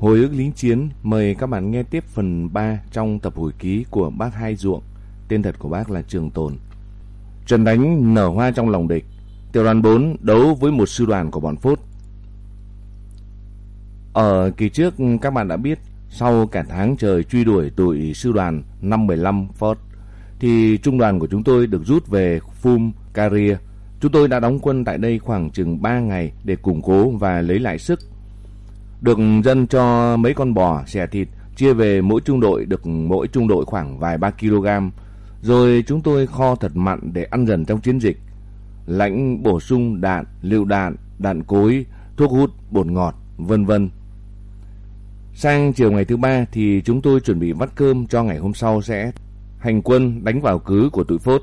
Hồi ức lính chiến, mời các bạn nghe tiếp phần 3 trong tập hồi ký của bác Hai Ruộng. Tên thật của bác là Trường Tồn. Trận đánh nở hoa trong lòng địch. Tiểu đoàn 4 đấu với một sư đoàn của bọn Phốt. Ở kỳ trước, các bạn đã biết, sau cả tháng trời truy đuổi tụi sư đoàn 515 phốt, thì trung đoàn của chúng tôi được rút về Phum Caria. Chúng tôi đã đóng quân tại đây khoảng chừng 3 ngày để củng cố và lấy lại sức. Được dân cho mấy con bò xẻ thịt chia về mỗi trung đội được mỗi trung đội khoảng vài ba kg. Rồi chúng tôi kho thật mặn để ăn dần trong chiến dịch. Lãnh bổ sung đạn, lựu đạn, đạn cối, thuốc hút, bột ngọt, vân vân. Sang chiều ngày thứ ba thì chúng tôi chuẩn bị vắt cơm cho ngày hôm sau sẽ hành quân đánh vào cứ của tụi phốt.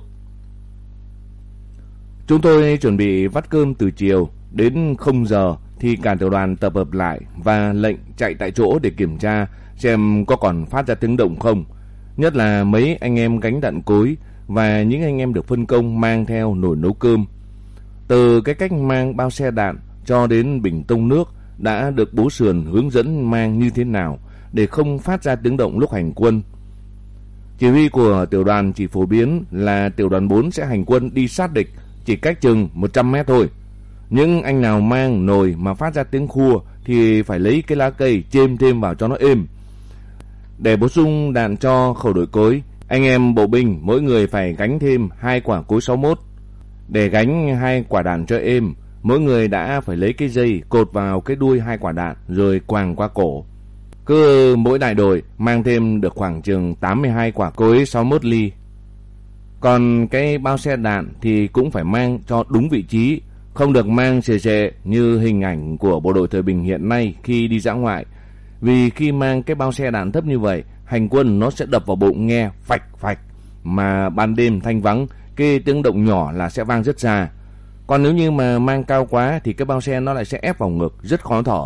Chúng tôi chuẩn bị vắt cơm từ chiều đến 0 giờ thì cả tiểu đoàn tập hợp lại và lệnh chạy tại chỗ để kiểm tra, xem có còn phát ra tiếng động không. Nhất là mấy anh em gánh đạn cối và những anh em được phân công mang theo nồi nấu cơm. Từ cái cách mang bao xe đạn cho đến bình tông nước đã được bố sườn hướng dẫn mang như thế nào để không phát ra tiếng động lúc hành quân. Chỉ huy của tiểu đoàn chỉ phổ biến là tiểu đoàn 4 sẽ hành quân đi sát địch chỉ cách chừng 100 mét thôi. Những anh nào mang nồi mà phát ra tiếng khua thì phải lấy cái lá cây chêm thêm vào cho nó êm. Để bổ sung đạn cho khẩu đội cối, anh em bộ binh mỗi người phải gánh thêm hai quả cối 61. Để gánh hai quả đạn cho êm, mỗi người đã phải lấy cái dây cột vào cái đuôi hai quả đạn rồi quàng qua cổ. Cứ mỗi đại đội mang thêm được khoảng chừng 82 quả cối 61 ly. Còn cái bao xe đạn thì cũng phải mang cho đúng vị trí, không được mang xề xề như hình ảnh của bộ đội thời bình hiện nay khi đi dã ngoại. Vì khi mang cái bao xe đạn thấp như vậy, hành quân nó sẽ đập vào bụng nghe phạch phạch. Mà ban đêm thanh vắng, cái tiếng động nhỏ là sẽ vang rất xa. Còn nếu như mà mang cao quá thì cái bao xe nó lại sẽ ép vào ngực, rất khó thở.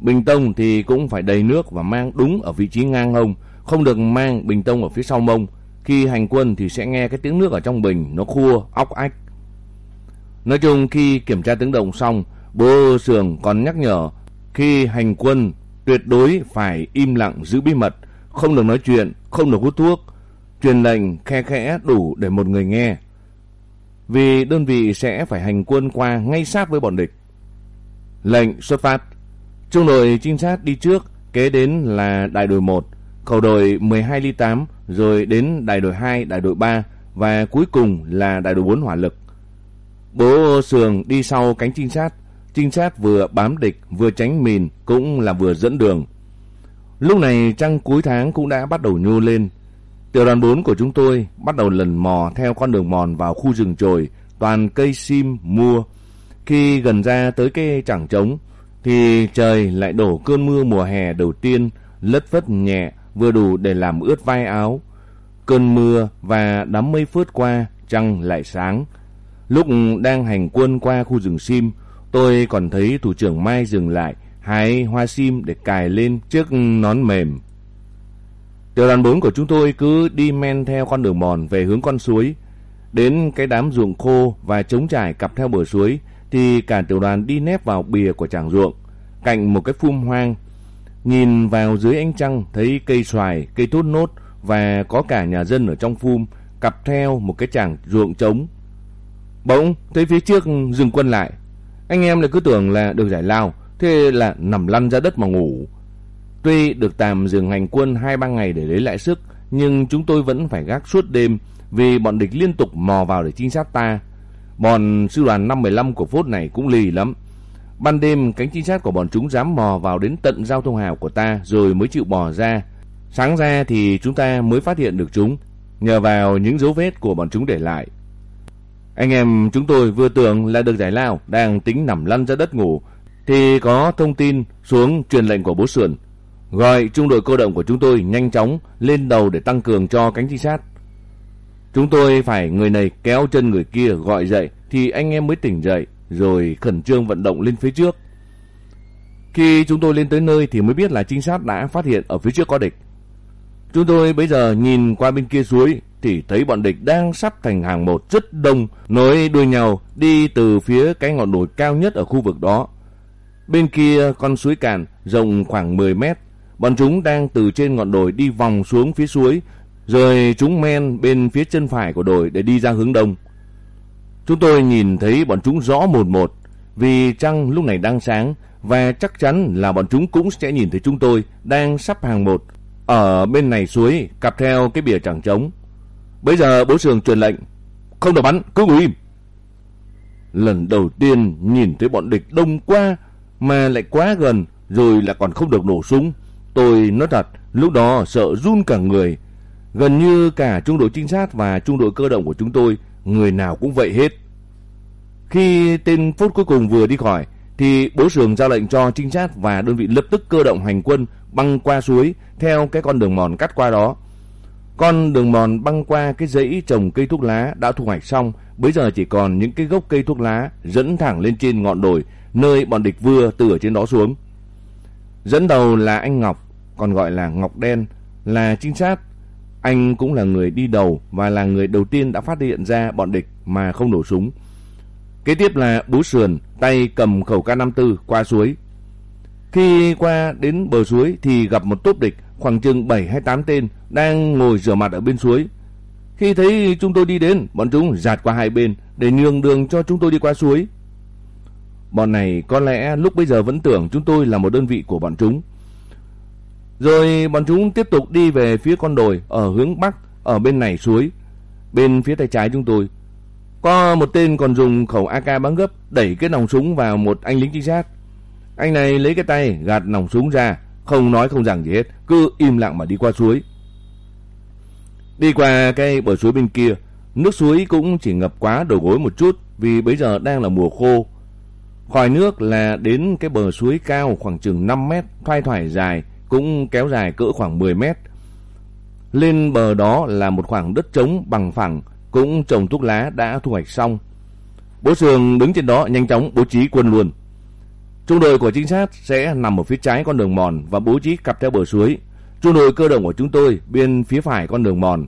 Bình tông thì cũng phải đầy nước và mang đúng ở vị trí ngang hông, không được mang bình tông ở phía sau mông. Khi hành quân thì sẽ nghe cái tiếng nước ở trong bình nó khua, óc ách. Nói chung khi kiểm tra tiếng động xong, bố sường còn nhắc nhở khi hành quân tuyệt đối phải im lặng giữ bí mật, không được nói chuyện, không được hút thuốc, truyền lệnh khe khẽ đủ để một người nghe. Vì đơn vị sẽ phải hành quân qua ngay sát với bọn địch. Lệnh xuất phát. Trung đội trinh sát đi trước, kế đến là đại đội 1, khẩu đội 12 ly 8, rồi đến đại đội 2, đại đội 3 và cuối cùng là đại đội 4 hỏa lực. Bố Sường đi sau cánh trinh sát, trinh sát vừa bám địch vừa tránh mìn cũng là vừa dẫn đường. Lúc này trăng cuối tháng cũng đã bắt đầu nhô lên. Tiểu đoàn 4 của chúng tôi bắt đầu lần mò theo con đường mòn vào khu rừng trồi, toàn cây sim mua. Khi gần ra tới cây chẳng trống, thì trời lại đổ cơn mưa mùa hè đầu tiên, lất phất nhẹ, vừa đủ để làm ướt vai áo. Cơn mưa và đám mây phớt qua, trăng lại sáng. Lúc đang hành quân qua khu rừng sim, tôi còn thấy thủ trưởng Mai dừng lại, hái hoa sim để cài lên chiếc nón mềm. Tiểu đoàn 4 của chúng tôi cứ đi men theo con đường mòn về hướng con suối. Đến cái đám ruộng khô và trống trải cặp theo bờ suối thì cả tiểu đoàn đi nép vào bìa của tràng ruộng, cạnh một cái phum hoang. Nhìn vào dưới ánh trăng thấy cây xoài, cây thốt nốt và có cả nhà dân ở trong phum cặp theo một cái tràng ruộng trống. Bỗng thấy phía trước dừng quân lại. Anh em lại cứ tưởng là được giải lao, thế là nằm lăn ra đất mà ngủ. Tuy được tạm dừng hành quân 2-3 ngày để lấy lại sức, nhưng chúng tôi vẫn phải gác suốt đêm vì bọn địch liên tục mò vào để trinh sát ta. Bọn sư đoàn 515 của phốt này cũng lì lắm. Ban đêm cánh trinh sát của bọn chúng dám mò vào đến tận giao thông hào của ta rồi mới chịu bò ra. Sáng ra thì chúng ta mới phát hiện được chúng, nhờ vào những dấu vết của bọn chúng để lại. Anh em chúng tôi vừa tưởng là được giải lao, đang tính nằm lăn ra đất ngủ, thì có thông tin xuống truyền lệnh của bố sườn. Gọi trung đội cơ động của chúng tôi nhanh chóng lên đầu để tăng cường cho cánh trinh sát. Chúng tôi phải người này kéo chân người kia gọi dậy thì anh em mới tỉnh dậy rồi khẩn trương vận động lên phía trước. Khi chúng tôi lên tới nơi thì mới biết là trinh sát đã phát hiện ở phía trước có địch. Chúng tôi bây giờ nhìn qua bên kia suối thì thấy bọn địch đang sắp thành hàng một rất đông nối đuôi nhau đi từ phía cái ngọn đồi cao nhất ở khu vực đó. Bên kia con suối cạn rộng khoảng 10 mét. Bọn chúng đang từ trên ngọn đồi đi vòng xuống phía suối, rồi chúng men bên phía chân phải của đồi để đi ra hướng đông. Chúng tôi nhìn thấy bọn chúng rõ một một, vì trăng lúc này đang sáng và chắc chắn là bọn chúng cũng sẽ nhìn thấy chúng tôi đang sắp hàng một ở bên này suối cặp theo cái bìa chẳng trống. Bây giờ bố sường truyền lệnh, không được bắn, cứ ngồi im. Lần đầu tiên nhìn thấy bọn địch đông qua mà lại quá gần rồi lại còn không được nổ súng. Tôi nói thật, lúc đó sợ run cả người. Gần như cả trung đội trinh sát và trung đội cơ động của chúng tôi, người nào cũng vậy hết. Khi tên phút cuối cùng vừa đi khỏi, thì bố sường ra lệnh cho trinh sát và đơn vị lập tức cơ động hành quân băng qua suối theo cái con đường mòn cắt qua đó. Con đường mòn băng qua cái dãy trồng cây thuốc lá đã thu hoạch xong, bây giờ chỉ còn những cái gốc cây thuốc lá dẫn thẳng lên trên ngọn đồi, nơi bọn địch vừa từ ở trên đó xuống. Dẫn đầu là anh Ngọc, còn gọi là Ngọc Đen, là trinh sát. Anh cũng là người đi đầu và là người đầu tiên đã phát hiện ra bọn địch mà không nổ súng. Kế tiếp là Bú Sườn, tay cầm khẩu K54 qua suối. Khi qua đến bờ suối thì gặp một tốp địch khoảng chừng 7 hay 8 tên đang ngồi rửa mặt ở bên suối. Khi thấy chúng tôi đi đến, bọn chúng giạt qua hai bên để nhường đường cho chúng tôi đi qua suối. Bọn này có lẽ lúc bây giờ vẫn tưởng chúng tôi là một đơn vị của bọn chúng. Rồi bọn chúng tiếp tục đi về phía con đồi ở hướng bắc ở bên này suối. Bên phía tay trái chúng tôi có một tên còn dùng khẩu AK bắn gấp đẩy cái nòng súng vào một anh lính trinh sát. Anh này lấy cái tay gạt nòng súng ra, không nói không rằng gì hết, cứ im lặng mà đi qua suối. Đi qua cái bờ suối bên kia, nước suối cũng chỉ ngập quá đầu gối một chút vì bây giờ đang là mùa khô. Khỏi nước là đến cái bờ suối cao khoảng chừng 5 mét, thoai thoải dài, cũng kéo dài cỡ khoảng 10 mét. Lên bờ đó là một khoảng đất trống bằng phẳng, cũng trồng thuốc lá đã thu hoạch xong. Bố Sường đứng trên đó nhanh chóng bố trí quân luôn. Trung đội của trinh sát sẽ nằm ở phía trái con đường mòn và bố trí cặp theo bờ suối. Trung đội cơ động của chúng tôi bên phía phải con đường mòn.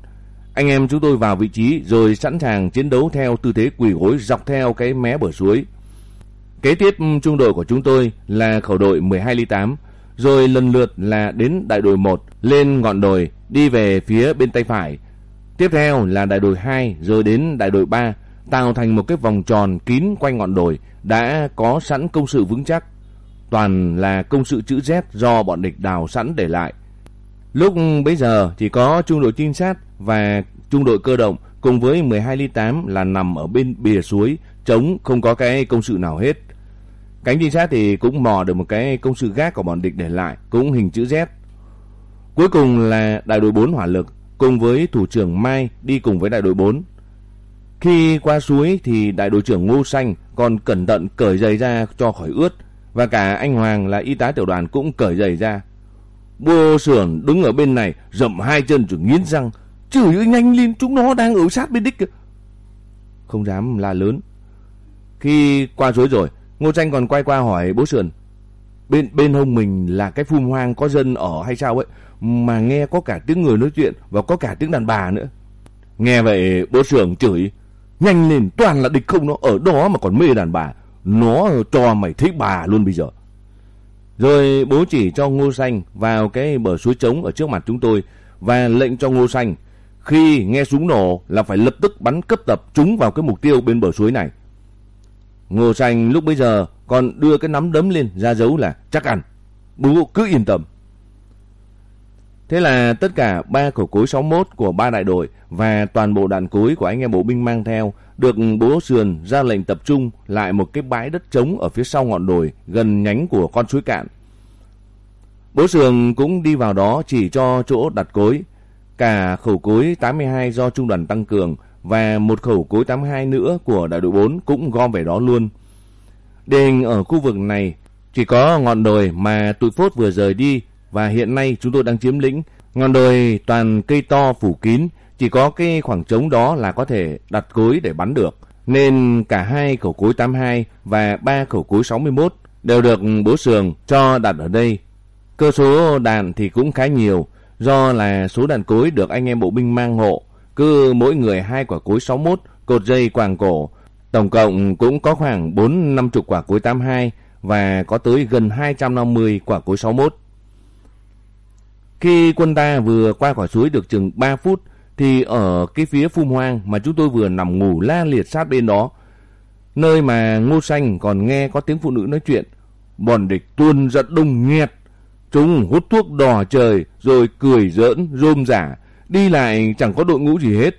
Anh em chúng tôi vào vị trí rồi sẵn sàng chiến đấu theo tư thế quỳ gối dọc theo cái mé bờ suối. Kế tiếp ừ, trung đội của chúng tôi là khẩu đội 12 ly 8, rồi lần lượt là đến đại đội 1 lên ngọn đồi đi về phía bên tay phải Tiếp theo là đại đội 2 rồi đến đại đội 3 tạo thành một cái vòng tròn kín quanh ngọn đồi đã có sẵn công sự vững chắc. Toàn là công sự chữ Z do bọn địch đào sẵn để lại. Lúc bấy giờ thì có trung đội trinh sát và trung đội cơ động cùng với 12 ly 8 là nằm ở bên bìa suối, trống không có cái công sự nào hết. Cánh trinh sát thì cũng mò được một cái công sự gác của bọn địch để lại, cũng hình chữ Z. Cuối cùng là đại đội 4 hỏa lực cùng với thủ trưởng Mai đi cùng với đại đội 4. Khi qua suối thì đại đội trưởng Ngô Xanh còn cẩn thận cởi giày ra cho khỏi ướt và cả anh Hoàng là y tá tiểu đoàn cũng cởi giày ra. Bô sưởng đứng ở bên này rậm hai chân rồi nghiến răng chửi ơi nhanh lên chúng nó đang ở sát bên đích kìa. Không dám la lớn. Khi qua suối rồi Ngô Xanh còn quay qua hỏi bố sườn bên bên hông mình là cái phum hoang có dân ở hay sao ấy mà nghe có cả tiếng người nói chuyện và có cả tiếng đàn bà nữa. Nghe vậy bố Sườn chửi, nhanh lên toàn là địch không nó ở đó mà còn mê đàn bà, nó cho mày thấy bà luôn bây giờ. Rồi bố chỉ cho Ngô Xanh vào cái bờ suối trống ở trước mặt chúng tôi và lệnh cho Ngô Xanh khi nghe súng nổ là phải lập tức bắn cấp tập trúng vào cái mục tiêu bên bờ suối này. Ngô Xanh lúc bây giờ còn đưa cái nắm đấm lên ra dấu là chắc ăn. Bố cứ yên tâm. Thế là tất cả ba khẩu cối 61 của ba đại đội và toàn bộ đạn cối của anh em bộ binh mang theo được bố sườn ra lệnh tập trung lại một cái bãi đất trống ở phía sau ngọn đồi gần nhánh của con suối cạn. Bố sườn cũng đi vào đó chỉ cho chỗ đặt cối. Cả khẩu cối 82 do trung đoàn tăng cường và một khẩu cối 82 nữa của đại đội 4 cũng gom về đó luôn. Đền ở khu vực này chỉ có ngọn đồi mà tụi phốt vừa rời đi và hiện nay chúng tôi đang chiếm lĩnh. Ngọn đồi toàn cây to phủ kín, chỉ có cái khoảng trống đó là có thể đặt cối để bắn được. Nên cả hai khẩu cối 82 và ba khẩu cối 61 đều được bố sường cho đặt ở đây. Cơ số đạn thì cũng khá nhiều, do là số đạn cối được anh em bộ binh mang hộ. Cứ mỗi người hai quả cối 61, cột dây quàng cổ. Tổng cộng cũng có khoảng 4-50 quả cối 82 và có tới gần 250 quả cối 61. Khi quân ta vừa qua khỏi suối được chừng 3 phút thì ở cái phía phum hoang mà chúng tôi vừa nằm ngủ la liệt sát bên đó, nơi mà Ngô Xanh còn nghe có tiếng phụ nữ nói chuyện, bọn địch tuôn giật đông nghẹt. Chúng hút thuốc đỏ trời rồi cười giỡn, rôm giả, đi lại chẳng có đội ngũ gì hết.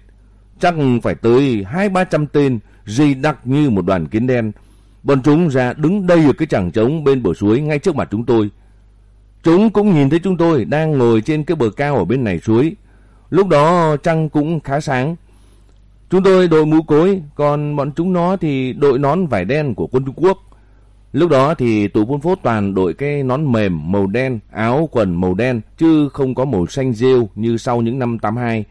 Chắc phải tới hai ba trăm tên, dây đặc như một đoàn kiến đen. Bọn chúng ra đứng đây ở cái chẳng trống bên bờ suối ngay trước mặt chúng tôi. Chúng cũng nhìn thấy chúng tôi đang ngồi trên cái bờ cao ở bên này suối. Lúc đó trăng cũng khá sáng. Chúng tôi đội mũ cối, còn bọn chúng nó thì đội nón vải đen của quân Trung Quốc. Lúc đó thì tù buôn phốt toàn đội cái nón mềm màu đen, áo quần màu đen, chứ không có màu xanh rêu như sau những năm 82.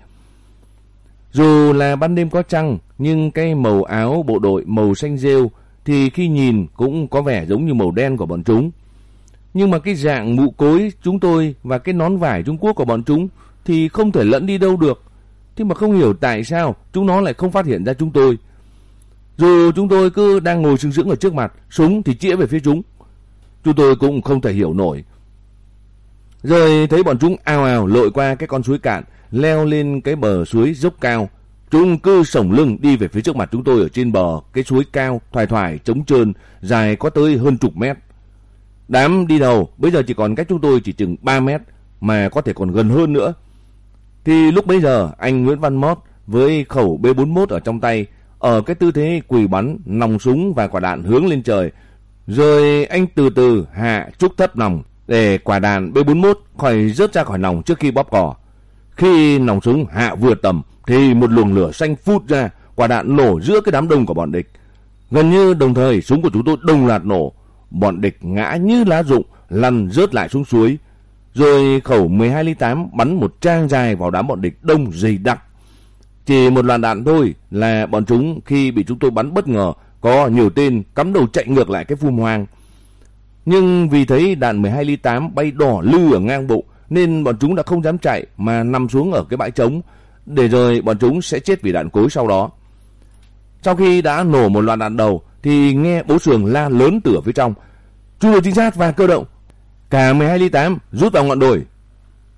Dù là ban đêm có trăng, nhưng cái màu áo bộ đội màu xanh rêu thì khi nhìn cũng có vẻ giống như màu đen của bọn chúng. Nhưng mà cái dạng mũ cối chúng tôi và cái nón vải Trung Quốc của bọn chúng thì không thể lẫn đi đâu được. Thế mà không hiểu tại sao chúng nó lại không phát hiện ra chúng tôi. Dù chúng tôi cứ đang ngồi sừng sững ở trước mặt, súng thì chĩa về phía chúng. Chúng tôi cũng không thể hiểu nổi. Rồi thấy bọn chúng ào ào lội qua cái con suối cạn, leo lên cái bờ suối dốc cao. Chúng cứ sổng lưng đi về phía trước mặt chúng tôi ở trên bờ, cái suối cao, thoải thoải, trống trơn, dài có tới hơn chục mét. Đám đi đầu bây giờ chỉ còn cách chúng tôi chỉ chừng 3 mét, mà có thể còn gần hơn nữa. Thì lúc bấy giờ anh Nguyễn Văn Mót với khẩu B41 ở trong tay ở cái tư thế quỳ bắn nòng súng và quả đạn hướng lên trời. Rồi anh từ từ hạ trúc thấp nòng để quả đạn B41 khỏi rớt ra khỏi nòng trước khi bóp cò. Khi nòng súng hạ vừa tầm thì một luồng lửa xanh phút ra, quả đạn nổ giữa cái đám đông của bọn địch. Gần như đồng thời súng của chúng tôi đồng loạt nổ, bọn địch ngã như lá rụng, lăn rớt lại xuống suối. Rồi khẩu 12 ly 8 bắn một trang dài vào đám bọn địch đông dày đặc. Chỉ một loạt đạn thôi là bọn chúng khi bị chúng tôi bắn bất ngờ, có nhiều tên cắm đầu chạy ngược lại cái phum hoang. Nhưng vì thấy đạn 12 ly 8 bay đỏ lư ở ngang bụng nên bọn chúng đã không dám chạy mà nằm xuống ở cái bãi trống, để rồi bọn chúng sẽ chết vì đạn cối sau đó. Sau khi đã nổ một loạt đạn đầu thì nghe bố sường la lớn từ ở phía trong. Trung đội trinh sát và cơ động. Cả 12 ly 8 rút vào ngọn đồi.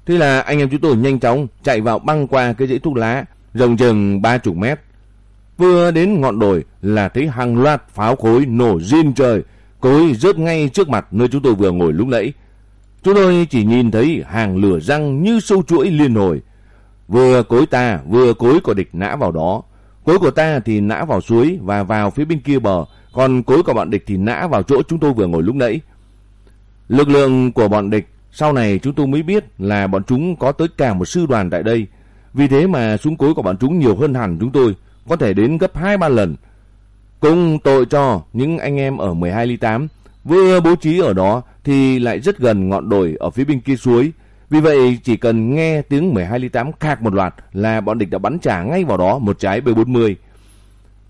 Thế là anh em chúng tôi nhanh chóng chạy vào băng qua cái dãy thuốc lá rộng chừng 30 mét. Vừa đến ngọn đồi là thấy hàng loạt pháo khối nổ riêng trời, cối rớt ngay trước mặt nơi chúng tôi vừa ngồi lúc nãy. Chúng tôi chỉ nhìn thấy hàng lửa răng như sâu chuỗi liên hồi. Vừa cối ta, vừa cối của địch nã vào đó. Cối của ta thì nã vào suối và vào phía bên kia bờ, còn cối của bọn địch thì nã vào chỗ chúng tôi vừa ngồi lúc nãy. Lực lượng của bọn địch sau này chúng tôi mới biết là bọn chúng có tới cả một sư đoàn tại đây. Vì thế mà súng cối của bọn chúng nhiều hơn hẳn chúng tôi, có thể đến gấp 2-3 lần. Cũng tội cho những anh em ở 12 ly 8 vừa bố trí ở đó thì lại rất gần ngọn đồi ở phía bên kia suối. Vì vậy chỉ cần nghe tiếng 12 ly 8 khạc một loạt là bọn địch đã bắn trả ngay vào đó một trái B40.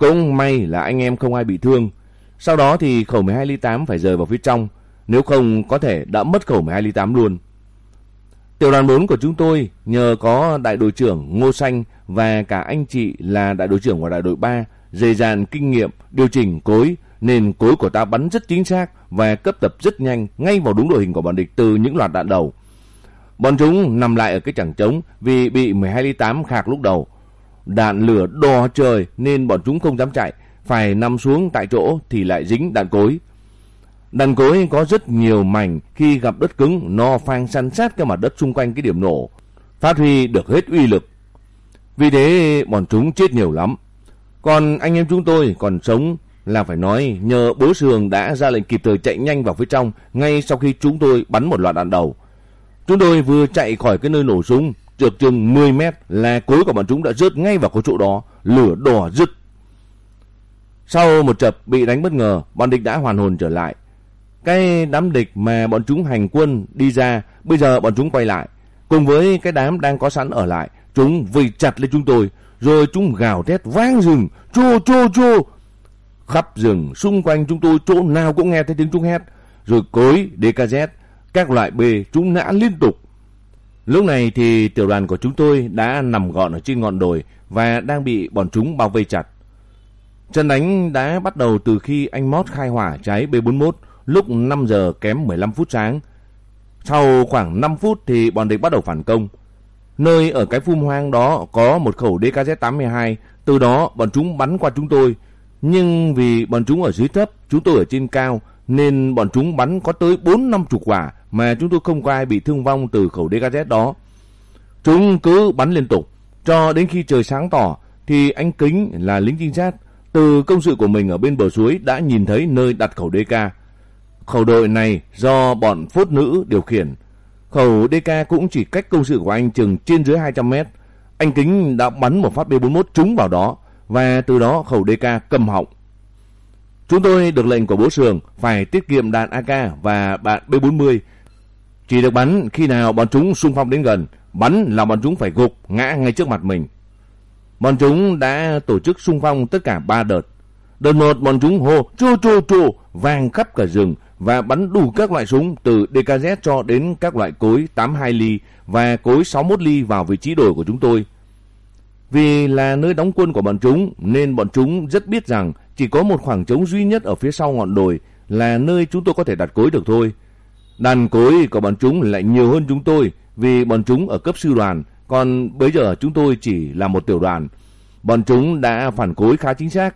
Cũng may là anh em không ai bị thương. Sau đó thì khẩu 12 ly 8 phải rời vào phía trong. Nếu không có thể đã mất khẩu 12 ly 8 luôn. Tiểu đoàn 4 của chúng tôi nhờ có đại đội trưởng Ngô Xanh và cả anh chị là đại đội trưởng của đại đội 3 dày dàn kinh nghiệm, điều chỉnh cối, nên cối của ta bắn rất chính xác và cấp tập rất nhanh ngay vào đúng đội hình của bọn địch từ những loạt đạn đầu. Bọn chúng nằm lại ở cái chẳng trống vì bị 12 ly 8 khạc lúc đầu. Đạn lửa đỏ trời nên bọn chúng không dám chạy, phải nằm xuống tại chỗ thì lại dính đạn cối. Đạn cối có rất nhiều mảnh khi gặp đất cứng nó phang săn sát cái mặt đất xung quanh cái điểm nổ, phát huy được hết uy lực. Vì thế bọn chúng chết nhiều lắm. Còn anh em chúng tôi còn sống là phải nói nhờ bố sường đã ra lệnh kịp thời chạy nhanh vào phía trong ngay sau khi chúng tôi bắn một loạt đạn đầu. Chúng tôi vừa chạy khỏi cái nơi nổ súng, trượt chừng 10 mét là cối của bọn chúng đã rớt ngay vào cái chỗ đó, lửa đỏ rực. Sau một chập bị đánh bất ngờ, bọn địch đã hoàn hồn trở lại. Cái đám địch mà bọn chúng hành quân đi ra, bây giờ bọn chúng quay lại. Cùng với cái đám đang có sẵn ở lại, chúng vây chặt lên chúng tôi, rồi chúng gào thét vang rừng, chô chô chô. Khắp rừng, xung quanh chúng tôi chỗ nào cũng nghe thấy tiếng chúng hét, rồi cối, DKZ, các loại B chúng nã liên tục. Lúc này thì tiểu đoàn của chúng tôi đã nằm gọn ở trên ngọn đồi và đang bị bọn chúng bao vây chặt. Trận đánh đã bắt đầu từ khi anh Mót khai hỏa trái B41 lúc 5 giờ kém 15 phút sáng. Sau khoảng 5 phút thì bọn địch bắt đầu phản công. Nơi ở cái phum hoang đó có một khẩu DKZ-82, từ đó bọn chúng bắn qua chúng tôi. Nhưng vì bọn chúng ở dưới thấp, chúng tôi ở trên cao, nên bọn chúng bắn có tới 4 năm chục quả mà chúng tôi không có ai bị thương vong từ khẩu DKZ đó. Chúng cứ bắn liên tục, cho đến khi trời sáng tỏ thì anh Kính là lính trinh sát từ công sự của mình ở bên bờ suối đã nhìn thấy nơi đặt khẩu DK. Khẩu đội này do bọn phốt nữ điều khiển. Khẩu DK cũng chỉ cách công sự của anh chừng trên dưới 200 mét. Anh Kính đã bắn một phát B41 trúng vào đó và từ đó khẩu DK cầm họng. Chúng tôi được lệnh của bố Sường phải tiết kiệm đạn AK và đạn B40. Chỉ được bắn khi nào bọn chúng xung phong đến gần, bắn là bọn chúng phải gục ngã ngay trước mặt mình. Bọn chúng đã tổ chức xung phong tất cả 3 đợt. Đợt một bọn chúng hô chu chu chu vang khắp cả rừng và bắn đủ các loại súng từ DKZ cho đến các loại cối 82 ly và cối 61 ly vào vị trí đổi của chúng tôi. Vì là nơi đóng quân của bọn chúng nên bọn chúng rất biết rằng chỉ có một khoảng trống duy nhất ở phía sau ngọn đồi là nơi chúng tôi có thể đặt cối được thôi. Đàn cối của bọn chúng lại nhiều hơn chúng tôi vì bọn chúng ở cấp sư đoàn, còn bây giờ chúng tôi chỉ là một tiểu đoàn. Bọn chúng đã phản cối khá chính xác.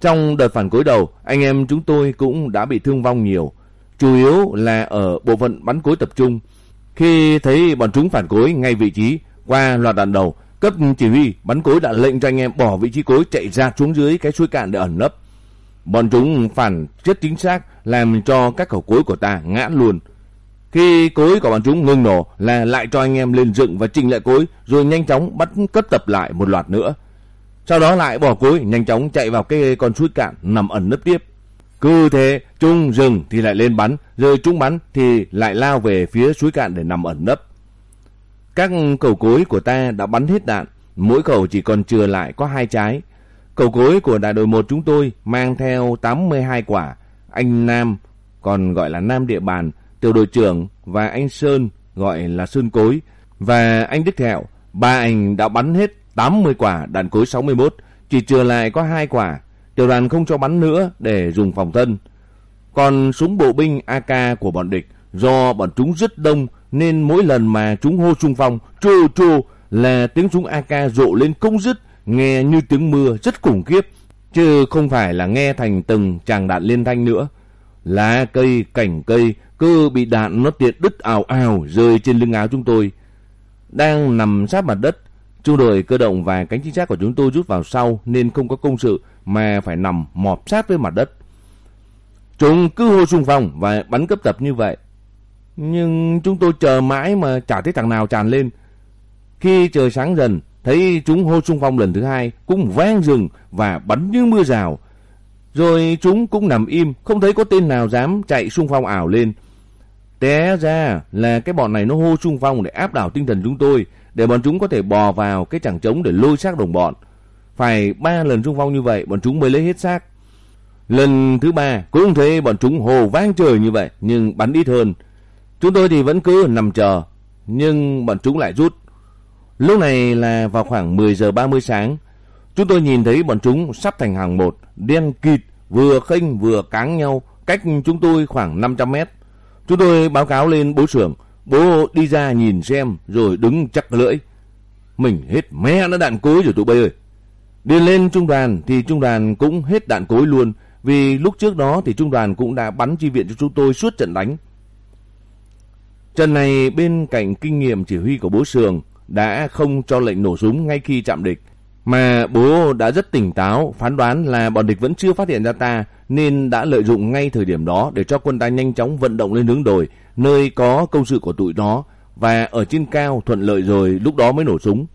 Trong đợt phản cối đầu, anh em chúng tôi cũng đã bị thương vong nhiều, chủ yếu là ở bộ phận bắn cối tập trung. Khi thấy bọn chúng phản cối ngay vị trí, qua loạt đạn đầu, cấp chỉ huy, bắn cối đã lệnh cho anh em bỏ vị trí cối chạy ra xuống dưới cái suối cạn để ẩn nấp. Bọn chúng phản rất chính xác, làm cho các khẩu cối của ta ngã luôn. Khi cối của bọn chúng ngừng nổ là lại cho anh em lên dựng và chỉnh lại cối, rồi nhanh chóng bắt cất tập lại một loạt nữa. Sau đó lại bỏ cối, nhanh chóng chạy vào cái con suối cạn nằm ẩn nấp tiếp. Cứ thế chúng dừng thì lại lên bắn, rồi chúng bắn thì lại lao về phía suối cạn để nằm ẩn nấp. Các cầu cối của ta đã bắn hết đạn, mỗi cầu chỉ còn chừa lại có hai trái. Cầu cối của đại đội một chúng tôi mang theo 82 quả. Anh Nam, còn gọi là Nam địa bàn, tiểu đội trưởng và anh Sơn gọi là Sơn Cối và anh Đức Thẹo, ba anh đã bắn hết 80 quả đạn cối 61, chỉ chừa lại có hai quả. Tiểu đoàn không cho bắn nữa để dùng phòng thân. Còn súng bộ binh AK của bọn địch do bọn chúng rất đông nên mỗi lần mà chúng hô xung phong trô trô là tiếng súng AK rộ lên công dứt, nghe như tiếng mưa rất khủng khiếp, chứ không phải là nghe thành từng tràng đạn liên thanh nữa. Lá cây, cảnh cây cứ bị đạn nó tiện đứt ào ào rơi trên lưng áo chúng tôi. Đang nằm sát mặt đất, trung đội cơ động và cánh chính xác của chúng tôi rút vào sau nên không có công sự mà phải nằm mọp sát với mặt đất. Chúng cứ hô xung phong và bắn cấp tập như vậy. Nhưng chúng tôi chờ mãi mà chả thấy thằng nào tràn lên. Khi trời sáng dần, thấy chúng hô xung phong lần thứ hai cũng vang rừng và bắn như mưa rào. Rồi chúng cũng nằm im, không thấy có tên nào dám chạy xung phong ảo lên. Té ra là cái bọn này nó hô xung phong để áp đảo tinh thần chúng tôi, để bọn chúng có thể bò vào cái chẳng trống để lôi xác đồng bọn. Phải ba lần xung phong như vậy, bọn chúng mới lấy hết xác. Lần thứ ba cũng thế bọn chúng hồ vang trời như vậy, nhưng bắn ít hơn. Chúng tôi thì vẫn cứ nằm chờ, nhưng bọn chúng lại rút. Lúc này là vào khoảng 10 giờ 30 sáng. Chúng tôi nhìn thấy bọn chúng sắp thành hàng một, đen kịt, vừa khênh vừa cáng nhau, cách chúng tôi khoảng 500 mét. Chúng tôi báo cáo lên bố trưởng, bố đi ra nhìn xem rồi đứng chắc lưỡi. Mình hết mẹ nó đạn cối rồi tụi bay ơi. Đi lên trung đoàn thì trung đoàn cũng hết đạn cối luôn, vì lúc trước đó thì trung đoàn cũng đã bắn chi viện cho chúng tôi suốt trận đánh. Trận này bên cạnh kinh nghiệm chỉ huy của bố Sường đã không cho lệnh nổ súng ngay khi chạm địch. Mà bố đã rất tỉnh táo, phán đoán là bọn địch vẫn chưa phát hiện ra ta, nên đã lợi dụng ngay thời điểm đó để cho quân ta nhanh chóng vận động lên hướng đồi, nơi có công sự của tụi nó, và ở trên cao thuận lợi rồi lúc đó mới nổ súng.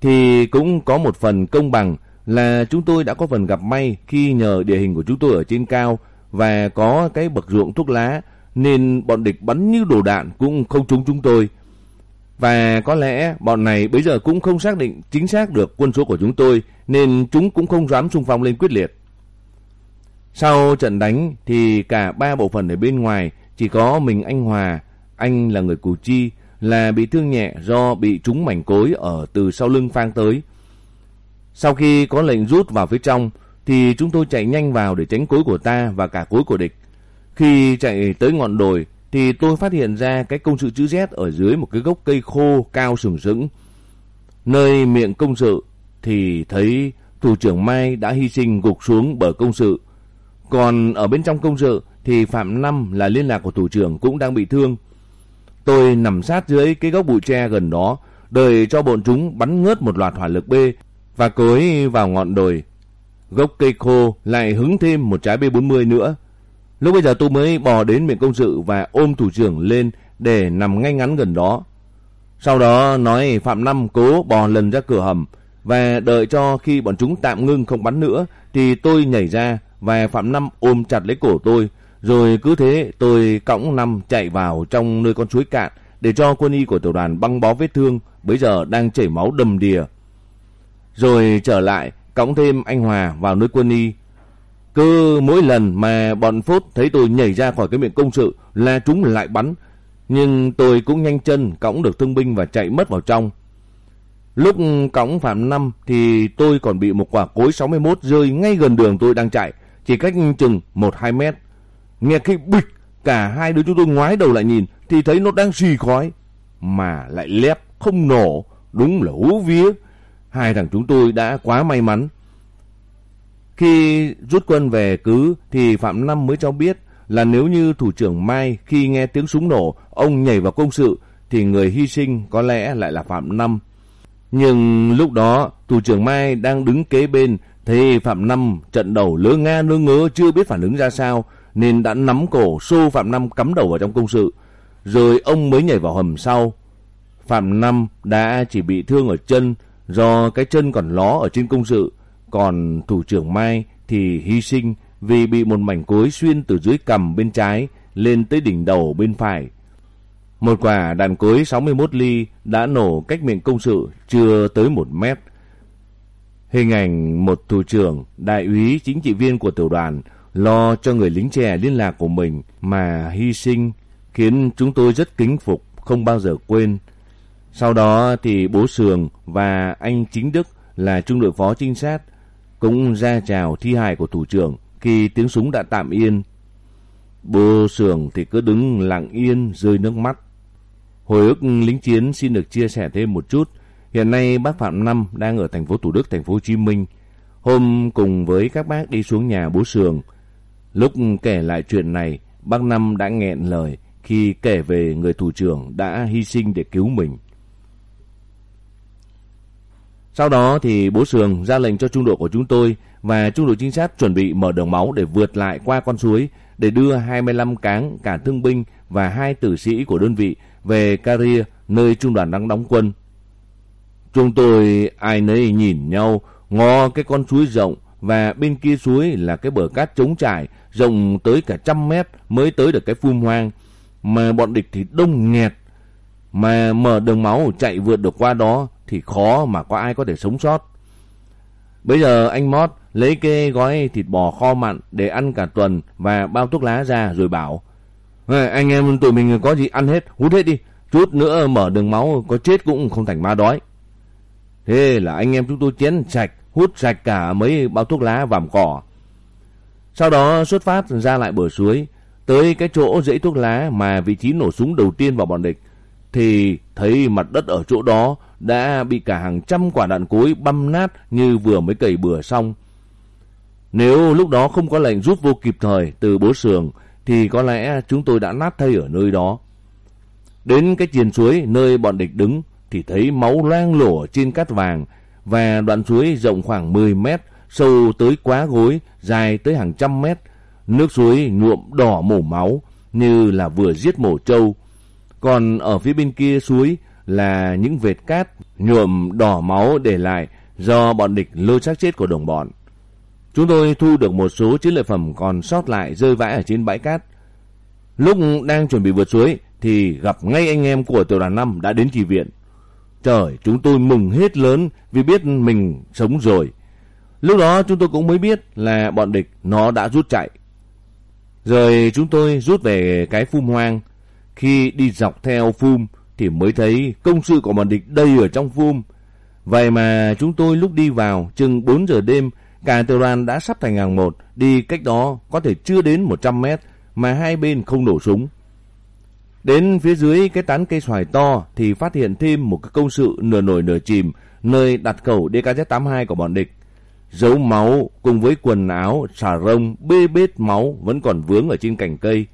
Thì cũng có một phần công bằng là chúng tôi đã có phần gặp may khi nhờ địa hình của chúng tôi ở trên cao và có cái bậc ruộng thuốc lá nên bọn địch bắn như đồ đạn cũng không trúng chúng tôi. Và có lẽ bọn này bây giờ cũng không xác định chính xác được quân số của chúng tôi nên chúng cũng không dám xung phong lên quyết liệt. Sau trận đánh thì cả ba bộ phận ở bên ngoài chỉ có mình anh Hòa, anh là người Củ Chi, là bị thương nhẹ do bị trúng mảnh cối ở từ sau lưng phang tới. Sau khi có lệnh rút vào phía trong thì chúng tôi chạy nhanh vào để tránh cối của ta và cả cối của địch. Khi chạy tới ngọn đồi thì tôi phát hiện ra cái công sự chữ Z ở dưới một cái gốc cây khô cao sừng sững. Nơi miệng công sự thì thấy thủ trưởng Mai đã hy sinh gục xuống bờ công sự. Còn ở bên trong công sự thì Phạm Năm là liên lạc của thủ trưởng cũng đang bị thương. Tôi nằm sát dưới cái gốc bụi tre gần đó, đợi cho bọn chúng bắn ngớt một loạt hỏa lực B và cối vào ngọn đồi. Gốc cây khô lại hứng thêm một trái B40 nữa. Lúc bây giờ tôi mới bò đến miệng công sự và ôm thủ trưởng lên để nằm ngay ngắn gần đó. Sau đó nói, Phạm Năm, cố bò lần ra cửa hầm và đợi cho khi bọn chúng tạm ngưng không bắn nữa thì tôi nhảy ra và Phạm Năm ôm chặt lấy cổ tôi. Rồi cứ thế tôi cõng Năm chạy vào trong nơi con suối cạn để cho quân y của tiểu đoàn băng bó vết thương, bây giờ đang chảy máu đầm đìa. Rồi trở lại, cõng thêm anh Hòa vào nơi quân y cứ mỗi lần mà bọn phốt thấy tôi nhảy ra khỏi cái miệng công sự là chúng lại bắn. Nhưng tôi cũng nhanh chân cõng được thương binh và chạy mất vào trong. Lúc cõng Phạm Năm thì tôi còn bị một quả cối 61 rơi ngay gần đường tôi đang chạy. Chỉ cách chừng 1-2 mét. Nghe khi bịch, cả hai đứa chúng tôi ngoái đầu lại nhìn, thì thấy nó đang xì khói. Mà lại lép không nổ. Đúng là hú vía. Hai thằng chúng tôi đã quá may mắn. Khi rút quân về cứ thì Phạm Năm mới cho biết là nếu như thủ trưởng Mai khi nghe tiếng súng nổ, ông nhảy vào công sự thì người hy sinh có lẽ lại là Phạm Năm. Nhưng lúc đó thủ trưởng Mai đang đứng kế bên thì Phạm Năm trận đầu lỡ nga lỡ ngớ chưa biết phản ứng ra sao nên đã nắm cổ xô Phạm Năm cắm đầu vào trong công sự. Rồi ông mới nhảy vào hầm sau. Phạm Năm đã chỉ bị thương ở chân do cái chân còn ló ở trên công sự còn thủ trưởng Mai thì hy sinh vì bị một mảnh cối xuyên từ dưới cầm bên trái lên tới đỉnh đầu bên phải. Một quả đạn cối 61 ly đã nổ cách miệng công sự chưa tới một mét. Hình ảnh một thủ trưởng, đại úy chính trị viên của tiểu đoàn lo cho người lính trẻ liên lạc của mình mà hy sinh khiến chúng tôi rất kính phục, không bao giờ quên. Sau đó thì bố Sường và anh Chính Đức là trung đội phó trinh sát cũng ra chào thi hài của thủ trưởng khi tiếng súng đã tạm yên. Bố sưởng thì cứ đứng lặng yên rơi nước mắt. Hồi ức lính chiến xin được chia sẻ thêm một chút. Hiện nay bác Phạm Năm đang ở thành phố Thủ Đức, thành phố Hồ Chí Minh. Hôm cùng với các bác đi xuống nhà bố sường. Lúc kể lại chuyện này, bác Năm đã nghẹn lời khi kể về người thủ trưởng đã hy sinh để cứu mình. Sau đó thì bố Sường ra lệnh cho trung đội của chúng tôi và trung đội trinh sát chuẩn bị mở đường máu để vượt lại qua con suối để đưa 25 cáng, cả thương binh và hai tử sĩ của đơn vị về Caria, nơi trung đoàn đang đóng quân. Chúng tôi ai nấy nhìn nhau, ngó cái con suối rộng và bên kia suối là cái bờ cát trống trải, rộng tới cả trăm mét mới tới được cái phum hoang mà bọn địch thì đông nghẹt, mà mở đường máu chạy vượt được qua đó thì khó mà có ai có thể sống sót. Bây giờ anh Mót lấy cái gói thịt bò kho mặn để ăn cả tuần và bao thuốc lá ra rồi bảo Anh em tụi mình có gì ăn hết, hút hết đi. Chút nữa mở đường máu có chết cũng không thành ma đói. Thế là anh em chúng tôi chén sạch, hút sạch cả mấy bao thuốc lá vàm cỏ. Sau đó xuất phát ra lại bờ suối, tới cái chỗ dãy thuốc lá mà vị trí nổ súng đầu tiên vào bọn địch thì thấy mặt đất ở chỗ đó đã bị cả hàng trăm quả đạn cối băm nát như vừa mới cày bừa xong. Nếu lúc đó không có lệnh rút vô kịp thời từ bố sường thì có lẽ chúng tôi đã nát thây ở nơi đó. Đến cái chiền suối nơi bọn địch đứng thì thấy máu loang lổ trên cát vàng và đoạn suối rộng khoảng 10 mét, sâu tới quá gối, dài tới hàng trăm mét. Nước suối nhuộm đỏ mổ máu như là vừa giết mổ trâu. Còn ở phía bên kia suối là những vệt cát nhuộm đỏ máu để lại do bọn địch lôi xác chết của đồng bọn. Chúng tôi thu được một số chiến lợi phẩm còn sót lại rơi vãi ở trên bãi cát. Lúc đang chuẩn bị vượt suối thì gặp ngay anh em của tiểu đoàn 5 đã đến kỳ viện. Trời, chúng tôi mừng hết lớn vì biết mình sống rồi. Lúc đó chúng tôi cũng mới biết là bọn địch nó đã rút chạy. Rồi chúng tôi rút về cái phum hoang. Khi đi dọc theo phum thì mới thấy công sự của bọn địch đầy ở trong phum. Vậy mà chúng tôi lúc đi vào chừng 4 giờ đêm, cả tiểu đoàn đã sắp thành hàng một, đi cách đó có thể chưa đến 100 mét, mà hai bên không nổ súng. Đến phía dưới cái tán cây xoài to thì phát hiện thêm một cái công sự nửa nổi nửa chìm nơi đặt khẩu DKZ-82 của bọn địch. Dấu máu cùng với quần áo, xà rông, bê bết máu vẫn còn vướng ở trên cành cây.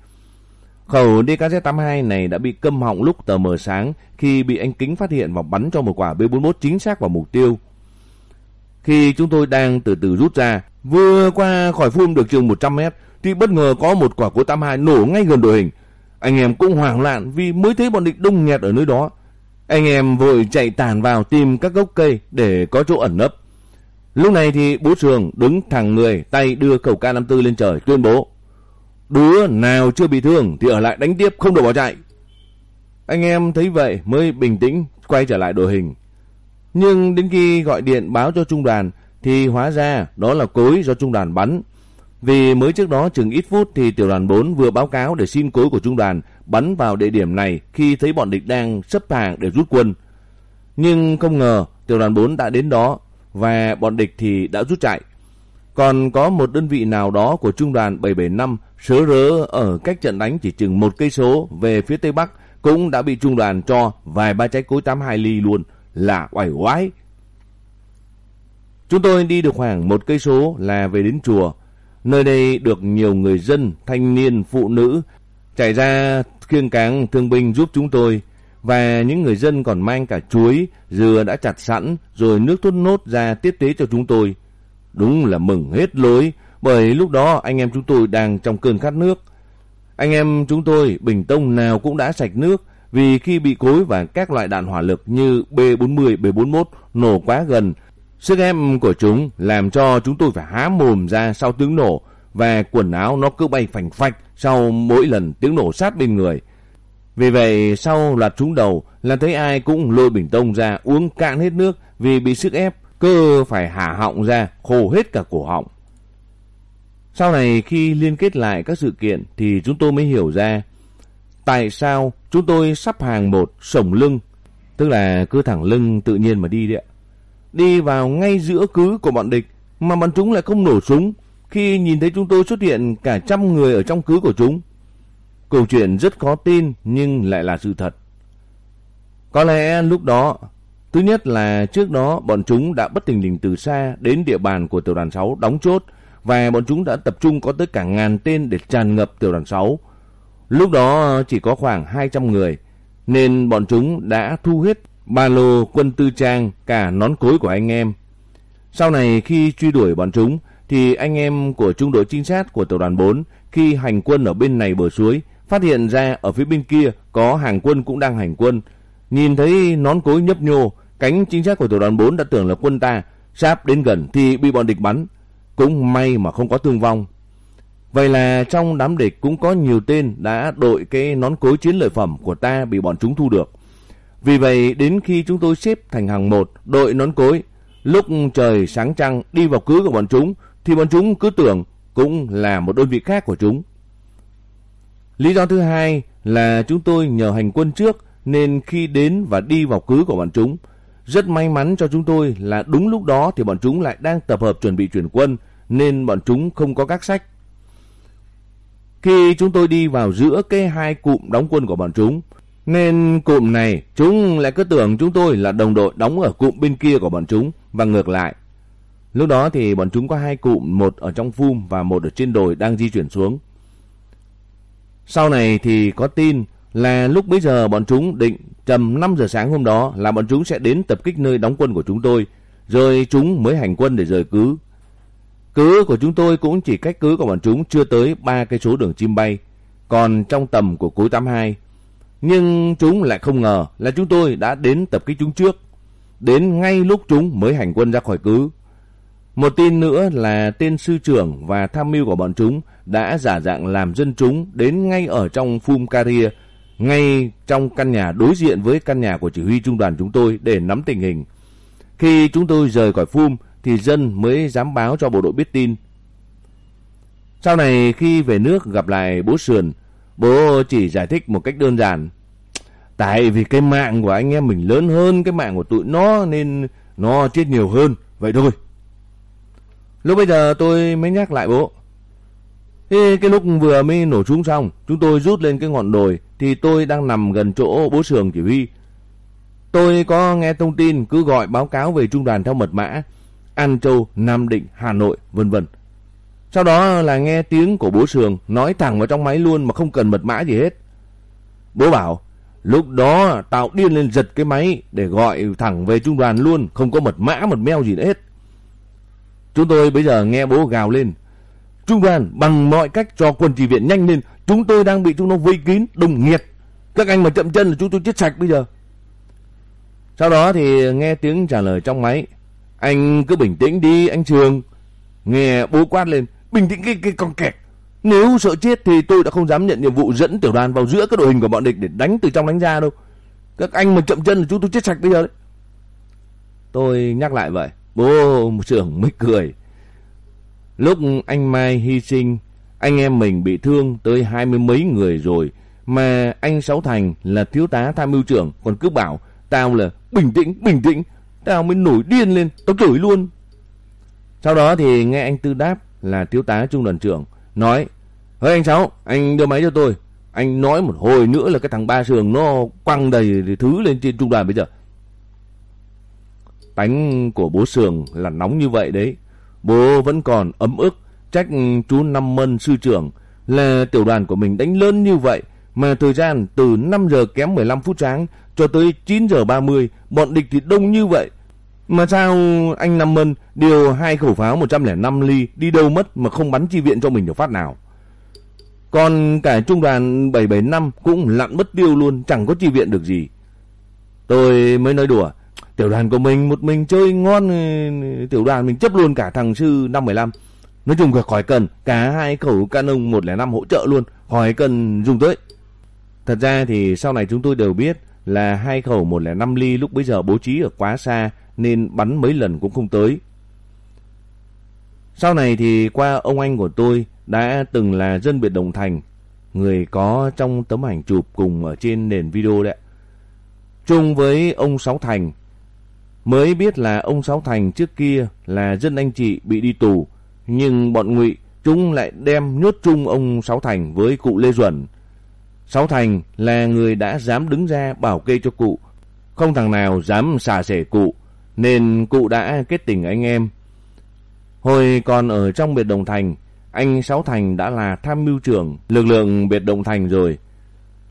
Khẩu DKZ-82 này đã bị câm họng lúc tờ mờ sáng khi bị anh Kính phát hiện và bắn cho một quả B-41 chính xác vào mục tiêu. Khi chúng tôi đang từ từ rút ra, vừa qua khỏi phun được chừng 100 mét, thì bất ngờ có một quả của 82 nổ ngay gần đội hình. Anh em cũng hoảng loạn vì mới thấy bọn địch đông nghẹt ở nơi đó. Anh em vội chạy tàn vào tìm các gốc cây để có chỗ ẩn nấp. Lúc này thì bố trường đứng thẳng người, tay đưa khẩu K54 lên trời tuyên bố. Đứa nào chưa bị thương thì ở lại đánh tiếp, không được bỏ chạy. Anh em thấy vậy mới bình tĩnh, quay trở lại đội hình. Nhưng đến khi gọi điện báo cho trung đoàn thì hóa ra đó là cối do trung đoàn bắn. Vì mới trước đó chừng ít phút thì tiểu đoàn 4 vừa báo cáo để xin cối của trung đoàn bắn vào địa điểm này khi thấy bọn địch đang sắp hàng để rút quân. Nhưng không ngờ tiểu đoàn 4 đã đến đó và bọn địch thì đã rút chạy. Còn có một đơn vị nào đó của trung đoàn 775 sớ rớ ở cách trận đánh chỉ chừng một cây số về phía tây bắc cũng đã bị trung đoàn cho vài ba trái cối 82 ly luôn là oải oái. Chúng tôi đi được khoảng một cây số là về đến chùa. Nơi đây được nhiều người dân, thanh niên, phụ nữ chạy ra khiêng cáng thương binh giúp chúng tôi. Và những người dân còn mang cả chuối, dừa đã chặt sẵn rồi nước thốt nốt ra tiếp tế cho chúng tôi. Đúng là mừng hết lối, bởi lúc đó anh em chúng tôi đang trong cơn khát nước. Anh em chúng tôi bình tông nào cũng đã sạch nước, vì khi bị cối và các loại đạn hỏa lực như B40, B41 nổ quá gần, sức ép của chúng làm cho chúng tôi phải há mồm ra sau tiếng nổ và quần áo nó cứ bay phành phạch sau mỗi lần tiếng nổ sát bên người. Vì vậy sau loạt trúng đầu là thấy ai cũng lôi bình tông ra uống cạn hết nước vì bị sức ép cơ phải hả họng ra khô hết cả cổ họng. Sau này khi liên kết lại các sự kiện thì chúng tôi mới hiểu ra tại sao chúng tôi sắp hàng một sổng lưng, tức là cứ thẳng lưng tự nhiên mà đi đấy Đi vào ngay giữa cứ của bọn địch mà bọn chúng lại không nổ súng khi nhìn thấy chúng tôi xuất hiện cả trăm người ở trong cứ của chúng. Câu chuyện rất khó tin nhưng lại là sự thật. Có lẽ lúc đó, thứ nhất là trước đó bọn chúng đã bất tình lình từ xa đến địa bàn của tiểu đoàn 6 đóng chốt và bọn chúng đã tập trung có tới cả ngàn tên để tràn ngập tiểu đoàn 6. Lúc đó ờ, chỉ có khoảng 200 người, nên bọn chúng đã thu hết ba lô quân tư trang cả nón cối của anh em. Sau này khi truy đuổi bọn chúng, thì anh em của trung đội trinh sát của tiểu đoàn 4 khi hành quân ở bên này bờ suối, phát hiện ra ở phía bên kia có hàng quân cũng đang hành quân. Nhìn thấy nón cối nhấp nhô, cánh chính xác của tiểu đoàn 4 đã tưởng là quân ta, sắp đến gần thì bị bọn địch bắn. Cũng may mà không có thương vong. Vậy là trong đám địch cũng có nhiều tên đã đội cái nón cối chiến lợi phẩm của ta bị bọn chúng thu được. Vì vậy đến khi chúng tôi xếp thành hàng một đội nón cối, lúc trời sáng trăng đi vào cứ của bọn chúng thì bọn chúng cứ tưởng cũng là một đơn vị khác của chúng. Lý do thứ hai là chúng tôi nhờ hành quân trước nên khi đến và đi vào cứ của bọn chúng, rất may mắn cho chúng tôi là đúng lúc đó thì bọn chúng lại đang tập hợp chuẩn bị chuyển quân nên bọn chúng không có các sách. Khi chúng tôi đi vào giữa cái hai cụm đóng quân của bọn chúng, nên cụm này chúng lại cứ tưởng chúng tôi là đồng đội đóng ở cụm bên kia của bọn chúng và ngược lại. Lúc đó thì bọn chúng có hai cụm, một ở trong phum và một ở trên đồi đang di chuyển xuống. Sau này thì có tin là lúc bấy giờ bọn chúng định tầm 5 giờ sáng hôm đó là bọn chúng sẽ đến tập kích nơi đóng quân của chúng tôi, rồi chúng mới hành quân để rời cứ. Cứ của chúng tôi cũng chỉ cách cứ của bọn chúng chưa tới 3 cây số đường chim bay, còn trong tầm của cối 82. Nhưng chúng lại không ngờ là chúng tôi đã đến tập kích chúng trước, đến ngay lúc chúng mới hành quân ra khỏi cứ. Một tin nữa là tên sư trưởng và tham mưu của bọn chúng đã giả dạng làm dân chúng đến ngay ở trong Fumcaria Caria, ngay trong căn nhà đối diện với căn nhà của chỉ huy trung đoàn chúng tôi để nắm tình hình. Khi chúng tôi rời khỏi Phum thì dân mới dám báo cho bộ đội biết tin. Sau này khi về nước gặp lại bố Sườn, bố chỉ giải thích một cách đơn giản. Tại vì cái mạng của anh em mình lớn hơn cái mạng của tụi nó nên nó chết nhiều hơn, vậy thôi. Lúc bây giờ tôi mới nhắc lại bố. Thế cái lúc vừa mới nổ súng xong, chúng tôi rút lên cái ngọn đồi thì tôi đang nằm gần chỗ bố sường chỉ huy. Tôi có nghe thông tin cứ gọi báo cáo về trung đoàn theo mật mã An Châu, Nam Định, Hà Nội, vân vân. Sau đó là nghe tiếng của bố Sường nói thẳng vào trong máy luôn mà không cần mật mã gì hết. Bố bảo, lúc đó tao điên lên giật cái máy để gọi thẳng về trung đoàn luôn, không có mật mã mật meo gì nữa hết. Chúng tôi bây giờ nghe bố gào lên. Trung đoàn bằng mọi cách cho quân chỉ viện nhanh lên, chúng tôi đang bị chúng nó vây kín, đồng nghiệt. Các anh mà chậm chân là chúng tôi chết sạch bây giờ. Sau đó thì nghe tiếng trả lời trong máy. Anh cứ bình tĩnh đi anh Trường. Nghe bố quát lên. Bình tĩnh cái, cái con kẹt. Nếu sợ chết thì tôi đã không dám nhận nhiệm vụ dẫn tiểu đoàn vào giữa các đội hình của bọn địch để đánh từ trong đánh ra đâu. Các anh mà chậm chân là chúng tôi chết sạch bây giờ đấy. Tôi nhắc lại vậy. Bố trưởng mới cười. Lúc anh Mai hy sinh, anh em mình bị thương tới hai mươi mấy người rồi. Mà anh Sáu Thành là thiếu tá tham mưu trưởng còn cứ bảo tao là bình tĩnh, bình tĩnh. Tao mới nổi điên lên, tao chửi luôn. Sau đó thì nghe anh Tư đáp là thiếu tá trung đoàn trưởng nói Hỡi anh Sáu, anh đưa máy cho tôi. Anh nói một hồi nữa là cái thằng Ba Sường nó quăng đầy thứ lên trên trung đoàn bây giờ. Tánh của bố Sường là nóng như vậy đấy. Bố vẫn còn ấm ức trách chú Năm Mân sư trưởng là tiểu đoàn của mình đánh lớn như vậy mà thời gian từ 5 giờ kém 15 phút sáng cho tới 9 giờ 30 bọn địch thì đông như vậy. Mà sao anh Năm Mân điều hai khẩu pháo 105 ly đi đâu mất mà không bắn chi viện cho mình được phát nào. Còn cả trung đoàn 775 cũng lặn mất tiêu luôn, chẳng có chi viện được gì. Tôi mới nói đùa, tiểu đoàn của mình một mình chơi ngon, ừ, tiểu đoàn mình chấp luôn cả thằng sư 515. Nói chung là khỏi cần, cả hai khẩu canon 105 hỗ trợ luôn, khỏi cần dùng tới. Thật ra thì sau này chúng tôi đều biết là hai khẩu 105 ly lúc bấy giờ bố trí ở quá xa nên bắn mấy lần cũng không tới. Sau này thì qua ông anh của tôi đã từng là dân biệt Đồng Thành, người có trong tấm ảnh chụp cùng ở trên nền video đấy. Chung với ông Sáu Thành, mới biết là ông Sáu Thành trước kia là dân anh chị bị đi tù, nhưng bọn ngụy chúng lại đem nhốt chung ông Sáu Thành với cụ Lê Duẩn. Sáu Thành là người đã dám đứng ra bảo kê cho cụ, không thằng nào dám xả rể cụ, nên cụ đã kết tình anh em. Hồi còn ở trong biệt đồng thành, anh Sáu Thành đã là tham mưu trưởng lực lượng biệt động thành rồi.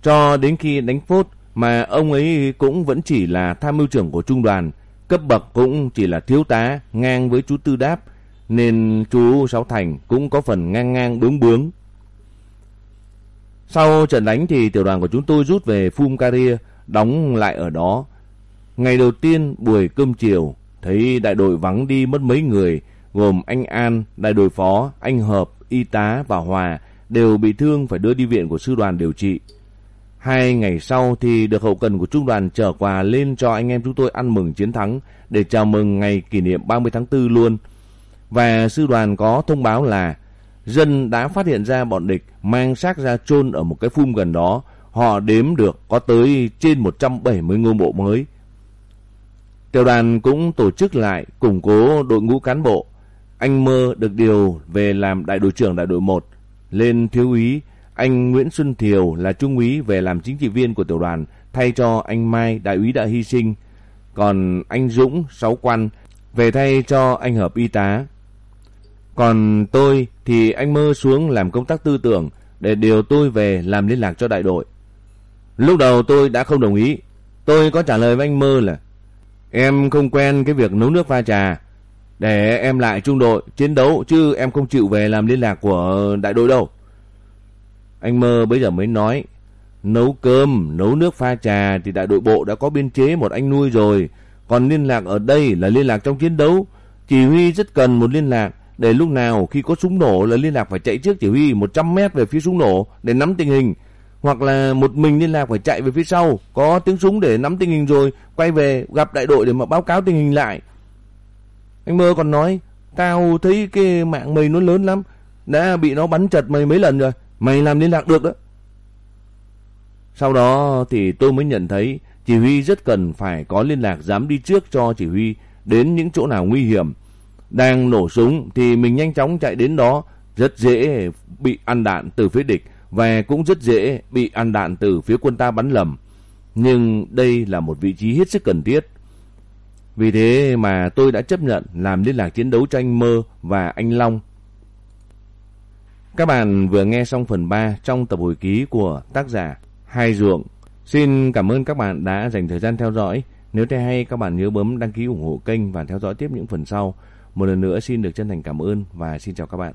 Cho đến khi đánh phốt mà ông ấy cũng vẫn chỉ là tham mưu trưởng của trung đoàn, cấp bậc cũng chỉ là thiếu tá ngang với chú Tư Đáp, nên chú Sáu Thành cũng có phần ngang ngang bướng bướng. Sau trận đánh thì tiểu đoàn của chúng tôi rút về Fumcaria, đóng lại ở đó. Ngày đầu tiên buổi cơm chiều, thấy đại đội vắng đi mất mấy người, gồm anh An, đại đội phó, anh Hợp, y tá và Hòa đều bị thương phải đưa đi viện của sư đoàn điều trị. Hai ngày sau thì được hậu cần của trung đoàn trở quà lên cho anh em chúng tôi ăn mừng chiến thắng để chào mừng ngày kỷ niệm 30 tháng 4 luôn. Và sư đoàn có thông báo là dân đã phát hiện ra bọn địch mang xác ra chôn ở một cái phum gần đó. Họ đếm được có tới trên 170 ngôi mộ mới. Tiểu đoàn cũng tổ chức lại củng cố đội ngũ cán bộ. Anh Mơ được điều về làm đại đội trưởng đại đội 1. Lên thiếu úy, anh Nguyễn Xuân Thiều là trung úy về làm chính trị viên của tiểu đoàn thay cho anh Mai đại úy đã hy sinh. Còn anh Dũng, sáu quan, về thay cho anh Hợp y tá. Còn tôi thì anh Mơ xuống làm công tác tư tưởng để điều tôi về làm liên lạc cho đại đội. Lúc đầu tôi đã không đồng ý. Tôi có trả lời với anh Mơ là Em không quen cái việc nấu nước pha trà. Để em lại trung đội chiến đấu chứ em không chịu về làm liên lạc của đại đội đâu. Anh Mơ bây giờ mới nói nấu cơm, nấu nước pha trà thì đại đội bộ đã có biên chế một anh nuôi rồi. Còn liên lạc ở đây là liên lạc trong chiến đấu. Chỉ huy rất cần một liên lạc để lúc nào khi có súng nổ là liên lạc phải chạy trước chỉ huy 100 mét về phía súng nổ để nắm tình hình hoặc là một mình liên lạc phải chạy về phía sau, có tiếng súng để nắm tình hình rồi, quay về gặp đại đội để mà báo cáo tình hình lại. Anh mơ còn nói, tao thấy cái mạng mày nó lớn lắm, đã bị nó bắn chật mày mấy lần rồi, mày làm liên lạc được đó. Sau đó thì tôi mới nhận thấy chỉ huy rất cần phải có liên lạc dám đi trước cho chỉ huy đến những chỗ nào nguy hiểm. Đang nổ súng thì mình nhanh chóng chạy đến đó, rất dễ bị ăn đạn từ phía địch và cũng rất dễ bị ăn đạn từ phía quân ta bắn lầm. Nhưng đây là một vị trí hết sức cần thiết. Vì thế mà tôi đã chấp nhận làm liên lạc chiến đấu cho anh Mơ và anh Long. Các bạn vừa nghe xong phần 3 trong tập hồi ký của tác giả Hai Ruộng. Xin cảm ơn các bạn đã dành thời gian theo dõi. Nếu thấy hay, các bạn nhớ bấm đăng ký ủng hộ kênh và theo dõi tiếp những phần sau. Một lần nữa, xin được chân thành cảm ơn và xin chào các bạn.